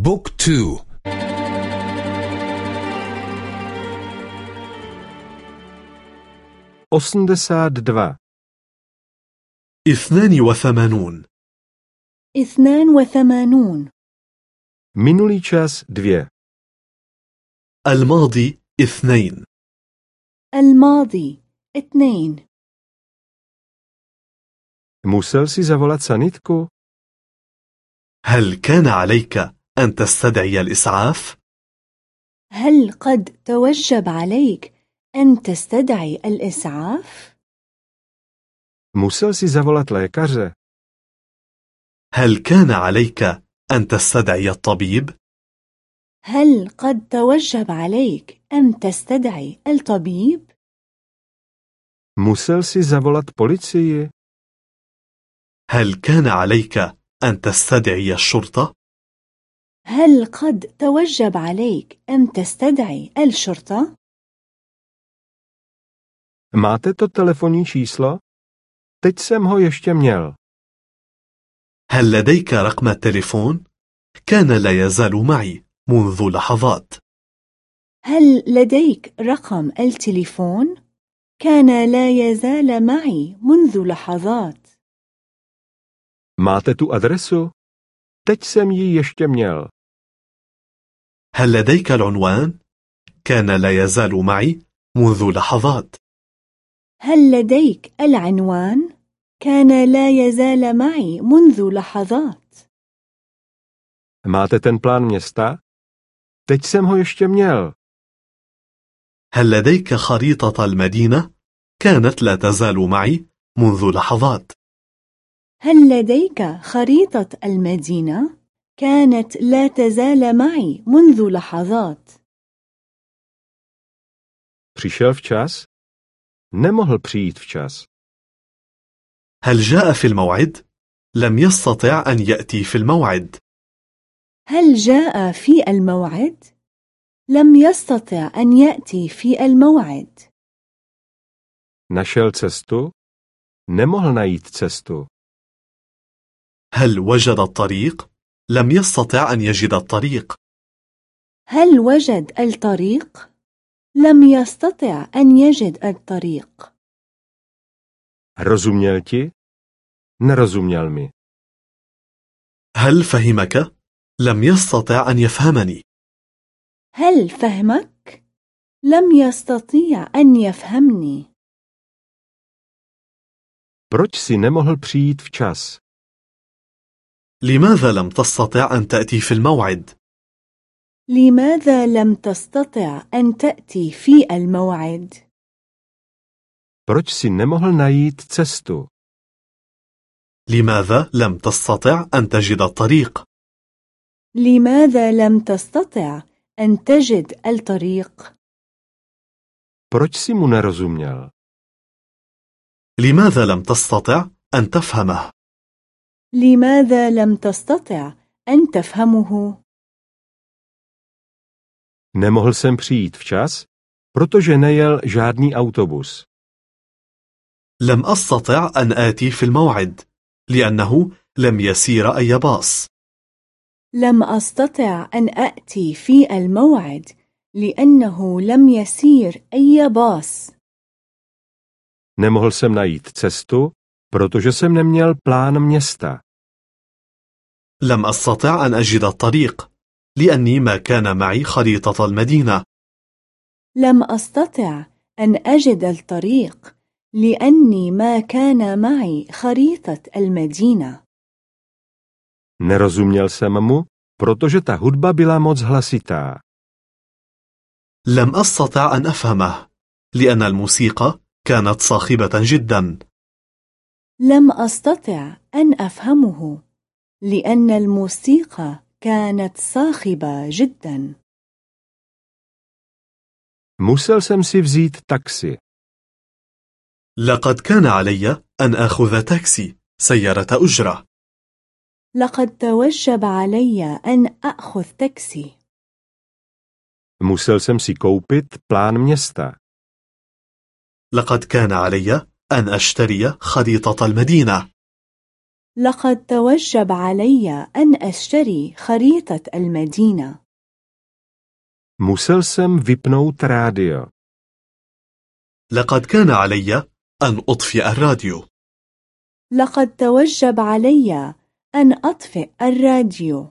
بوك تو. osmdesát dva, اثنان وثمانون. اثنان وثمانون. Minulý čas dvě, الماضي اثنين. الماضي اثنين. Musel si zavolat sanitku? هل كان عليك أن تستدعي الإسعاف؟ هل قد توجب عليك أن تستدعي الإسعاف؟ Musel si zavolat lékaře? هل كان عليك أن تستدعي الطبيب؟ هل قد توجب عليك أن تستدعي الطبيب؟ Musel si zavolat policii? هل كان عليك أن تستدعي الشرطة؟ هل قد توجب عليك أن تستدعي الشرطة؟ Máte to telefonní číslo? Teď jsem ho ještě měl. هل لديك رقم التليفون؟ كان لا يزال معي منذ لحظات هل لديك رقم التليفون؟ كان لا يزال معي منذ لحظات Máte tu adresu? Teď jsem ji ještě měl. هل لديك العنوان؟ كان لا يزال معي منذ لحظات هل لديك العنوان؟ كان لا يزال معي منذ لحظات Máte ten plán města? Teď jsem ho ještě měl. هل لديك خريطة المدينة؟ كانت لا تزال معي منذ لحظات هل لديك خريطة المدينة؟ كانت لا تزال معي منذ لحظات Přišel včas? Nemohl přijít včas. هل جاء في الموعد؟ لم يستطع أن يأتي في الموعد هل جاء في الموعد؟ لم يستطع أن يأتي في الموعد Našel cestu? Nemohl najít cestu. هل وجد الطريق؟ لم يستطع أن يجد الطريق هل وجد الطريق؟ لم يستطع أن يجد الطريق Rozuměl ti? Nerozuměl mi. هل فهمك؟ لم يستطع أن يفهمني هل فهمك؟ لم يستطيع أن يفهمني Proč si nemohl přijít včas? لماذا لم تستطع أن تأتي في الموعد؟ لماذا لم تستطع أن تأتي في الموعد؟ Proč si nemohl najít cestu? لماذا لم تستطع أن تجد الطريق؟ لماذا لم تستطع أن تجد الطريق؟ Proč si mu nerozuměl? لماذا لم تستطع أن تفهمه؟ لماذا لم تستطع أن تفهمه؟ Nemohl jsem přijít včas, protože nejel žádný autobus. لم أستطع أن آتي في الموعد لأنه لم يسير أي باص لم أستطع أن أأتي في الموعد لأنه لم يسير أي باص Nemohl jsem najít cestu, protože jsem neměl plán města. لم أستطع أن أجد الطريق لأني ما كان معي خريطة المدينة. لم أستطع أن أجد الطريق لأني ما كان معي خريطة المدينة. Nerozuměl jsem mu, protože ta hudba byla moc hlasitá. لم أستطع أن أفهمه لأن الموسيقى كانت صاخبة جدا. لم أستطع أن أفهمه. لأن الموسيقى كانت صاخبة جدا Musel jsem si vzít taxi. لقد كان علي أن آخذ تاكسي سيارة أجرة لقد توجب علي أن أخذ تاكسي Musel jsem si koupit plán města. لقد كان علي أن أشتري خريطة المدينة لقد توجب علي أن أشتري خريطة المدينة. Musel jsem vypnout rádio. لقد كان علي أن أطفئ الراديو. لقد توجب علي أن أطفئ الراديو.